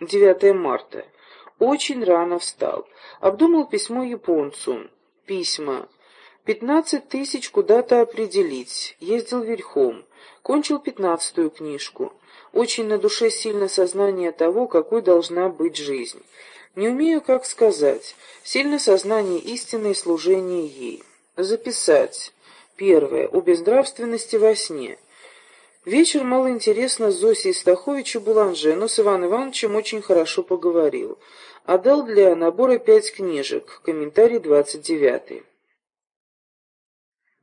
9 марта. Очень рано встал. Обдумал письмо японцу. Письма. Пятнадцать тысяч куда-то определить. Ездил верхом. Кончил пятнадцатую книжку. Очень на душе сильно сознание того, какой должна быть жизнь. Не умею, как сказать. Сильно сознание истины и служения ей. Записать. Первое. О безнравственности во сне. Вечер мало интересно с Зосей Стаховичу Буланже, но с Иваном Ивановичем очень хорошо поговорил. Отдал для набора пять книжек. Комментарий двадцать девятый.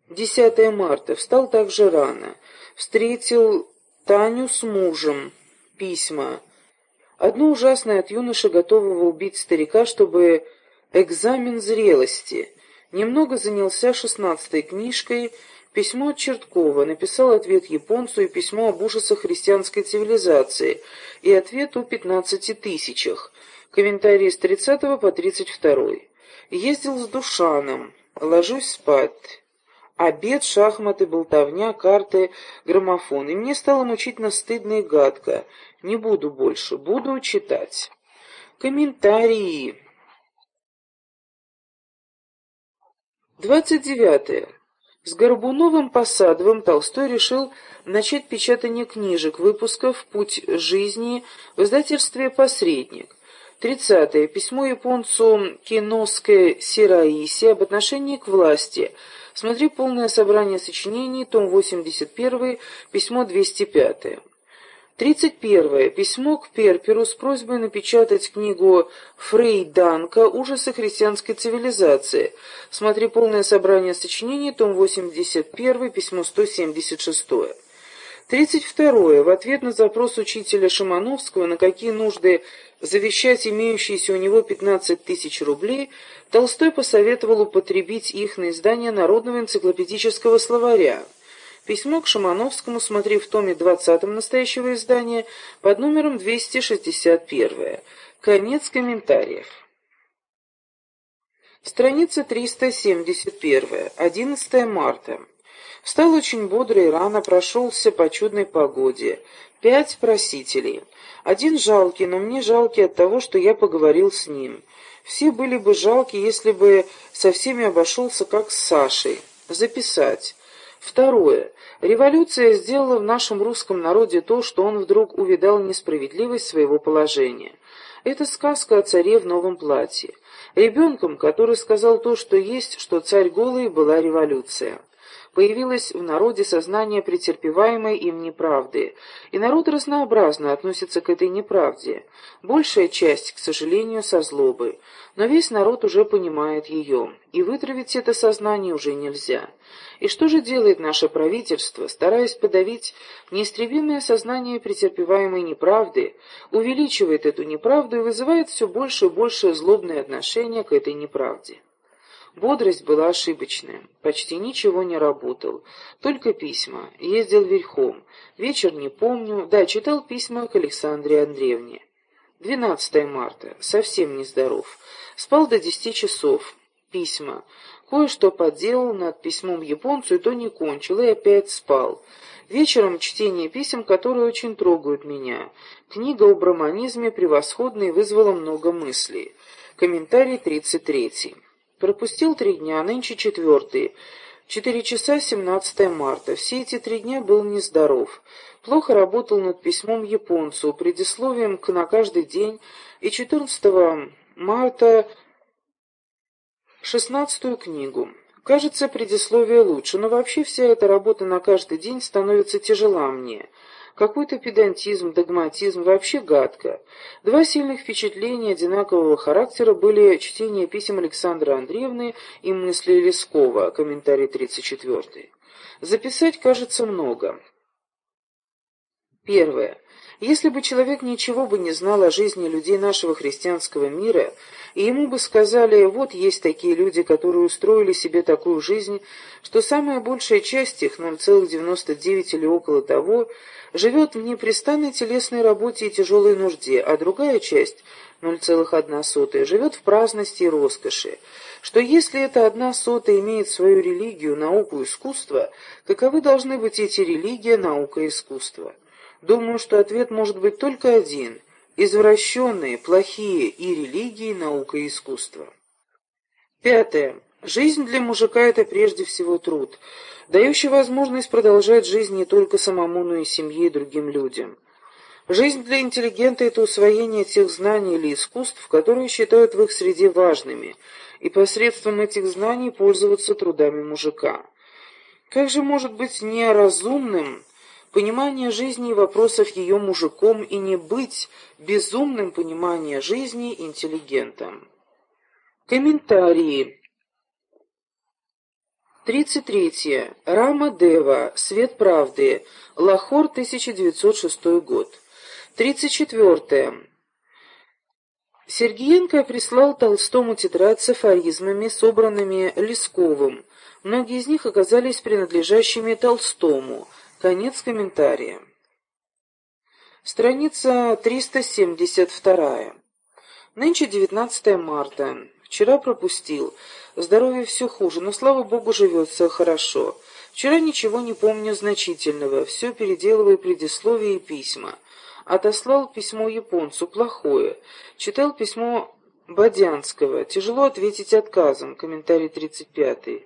10 марта. Встал также рано. Встретил Таню с мужем. Письма. Одно ужасное от юноши, готового убить старика, чтобы экзамен зрелости. Немного занялся шестнадцатой книжкой Письмо от Черткова. Написал ответ японцу и письмо об ужасах христианской цивилизации и ответ о пятнадцати тысячах. Комментарии с 30 по 32. Ездил с Душаном. Ложусь спать. Обед, шахматы, болтовня, карты, граммофон. И мне стало мучительно стыдно и гадко. Не буду больше, буду читать. Комментарии. 29. С Горбуновым Посадовым Толстой решил начать печатание книжек, выпусков «Путь жизни» в издательстве «Посредник». 30. Письмо японцу Киноске Сираиси об отношении к власти. Смотри полное собрание сочинений, том 81, письмо 205. 31. Письмо к Перперу с просьбой напечатать книгу Фрейданка «Ужасы христианской цивилизации». Смотри полное собрание сочинений, том 81, письмо 176. 32. В ответ на запрос учителя Шимановского, на какие нужды завещать имеющиеся у него 15 тысяч рублей, Толстой посоветовал употребить их на издание Народного энциклопедического словаря. Письмо к Шимановскому смотри в томе 20 настоящего издания под номером 261. Конец комментариев. Страница 371. 11 марта. Встал очень бодро и рано, прошелся по чудной погоде. Пять просителей. Один жалкий, но мне жалкий от того, что я поговорил с ним. Все были бы жалки, если бы со всеми обошелся, как с Сашей. Записать. Второе. Революция сделала в нашем русском народе то, что он вдруг увидал несправедливость своего положения. Это сказка о царе в новом платье. Ребенком, который сказал то, что есть, что царь голый, была революция появилось в народе сознание претерпеваемой им неправды, и народ разнообразно относится к этой неправде. Большая часть, к сожалению, со злобы, но весь народ уже понимает ее, и вытравить это сознание уже нельзя. И что же делает наше правительство, стараясь подавить неистребимое сознание претерпеваемой неправды, увеличивает эту неправду и вызывает все больше и больше злобное отношение к этой неправде? Бодрость была ошибочная. Почти ничего не работал. Только письма. Ездил верхом. Вечер не помню. Да, читал письма к Александре Андреевне. 12 марта. Совсем нездоров. Спал до десяти часов. Письма. Кое-что подделал над письмом японцу, и то не кончил, и опять спал. Вечером чтение писем, которые очень трогают меня. Книга о браманизме превосходная и вызвала много мыслей. Комментарий 33. Пропустил три дня, а нынче четвертый. Четыре часа 17 марта. Все эти три дня был нездоров. Плохо работал над письмом японцу, предисловием к «На каждый день» и 14 марта шестнадцатую книгу. Кажется, предисловие лучше, но вообще вся эта работа на каждый день становится тяжела мне. Какой-то педантизм, догматизм, вообще гадко. Два сильных впечатления одинакового характера были чтение писем Александры Андреевны и мысли Лескова, комментарий 34. Записать, кажется, много. Первое. Если бы человек ничего бы не знал о жизни людей нашего христианского мира, и ему бы сказали, вот есть такие люди, которые устроили себе такую жизнь, что самая большая часть их, 0,99 или около того, живет в непрестанной телесной работе и тяжелой нужде, а другая часть, 0,1, живет в праздности и роскоши, что если эта одна сота имеет свою религию, науку, искусство, каковы должны быть эти религия, наука и искусство? Думаю, что ответ может быть только один. извращенные, плохие и религии, и наука и искусство. Пятое. Жизнь для мужика – это прежде всего труд, дающий возможность продолжать жизнь не только самому, но и семье и другим людям. Жизнь для интеллигента – это усвоение тех знаний или искусств, которые считают в их среде важными, и посредством этих знаний пользоваться трудами мужика. Как же может быть неразумным понимание жизни и вопросов ее мужиком и не быть безумным понимание жизни интеллигентом? Комментарии. 33. Рама Дева. Свет правды. Лахор, 1906 год. 34. Сергиенко прислал Толстому тетрадь с афоризмами, собранными Лесковым. Многие из них оказались принадлежащими Толстому. Конец комментария. Страница 372. Нынче 19 марта. Вчера пропустил. Здоровье все хуже, но, слава богу, живется хорошо. Вчера ничего не помню значительного, все переделываю предисловия и письма. Отослал письмо японцу, плохое. Читал письмо Бодянского. Тяжело ответить отказом. Комментарий 35.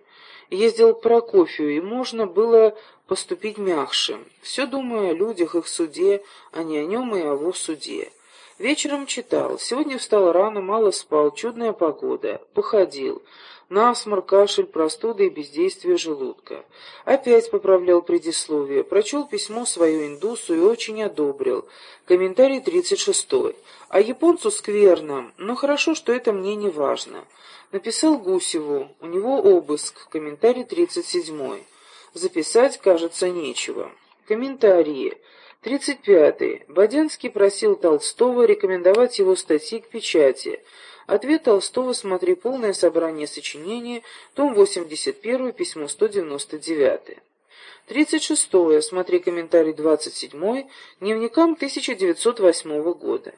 Ездил к Прокофью, и можно было поступить мягче. Все думаю о людях, их суде, а не о нем и о его суде. Вечером читал. Сегодня встал рано, мало спал, чудная погода. Походил. Насморк, кашель, простуда и бездействие желудка. Опять поправлял предисловие. Прочел письмо свое индусу и очень одобрил. Комментарий 36. А японцу скверно, но хорошо, что это мне не важно. Написал Гусеву. У него обыск. Комментарий 37. Записать, кажется, нечего. Комментарии. 35. Бодянский просил Толстого рекомендовать его статьи к печати. Ответ Толстого «Смотри полное собрание сочинений», том 81, письмо 199. 36. Смотри комментарий 27, дневникам 1908 года.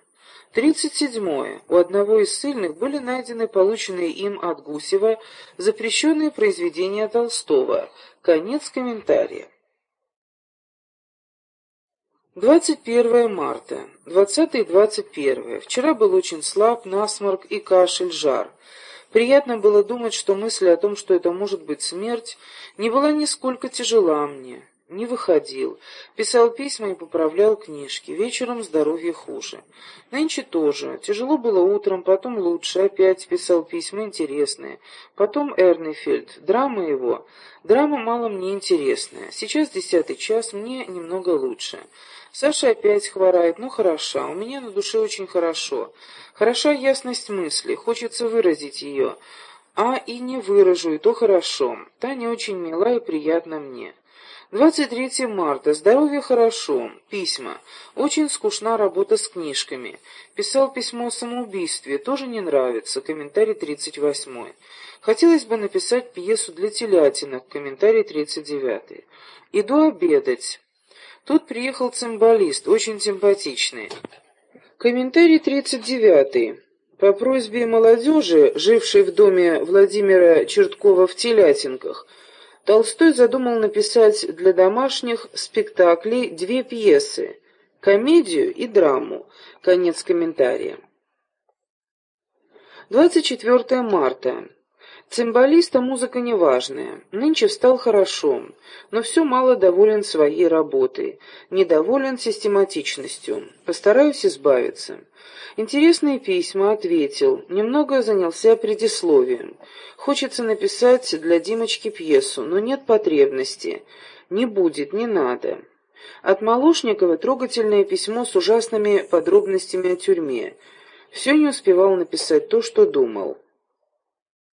37. У одного из ссыльных были найдены полученные им от Гусева запрещенные произведения Толстого. Конец комментария. 21 марта. 20 и 21. Вчера был очень слаб, насморк и кашель, жар. Приятно было думать, что мысль о том, что это может быть смерть, не была нисколько тяжела мне. Не выходил. Писал письма и поправлял книжки. Вечером здоровье хуже. Нынче тоже. Тяжело было утром, потом лучше. Опять писал письма интересные. Потом Эрнефельд. Драма его. Драма мало мне интересная. Сейчас десятый час, мне немного лучше. Саша опять хворает, ну хороша. У меня на душе очень хорошо. Хороша ясность мысли. Хочется выразить ее. А и не выражу, и то хорошо. Таня очень мила и приятна мне. 23 марта. Здоровье хорошо. Письма. Очень скучна работа с книжками. Писал письмо о самоубийстве. Тоже не нравится. Комментарий 38. Хотелось бы написать пьесу для телятинок. Комментарий 39. Иду обедать. Тут приехал цимбалист, очень симпатичный. Комментарий 39. По просьбе молодежи, жившей в доме Владимира Черткова в Телятинках, Толстой задумал написать для домашних спектаклей две пьесы – комедию и драму. Конец комментария. 24 марта. Цимбалиста музыка неважная. Нынче встал хорошо, но все мало доволен своей работой, недоволен систематичностью. Постараюсь избавиться. Интересные письма ответил, немного занялся предисловием. Хочется написать для Димочки пьесу, но нет потребности. Не будет, не надо. От Малушникова трогательное письмо с ужасными подробностями о тюрьме. Все не успевал написать то, что думал.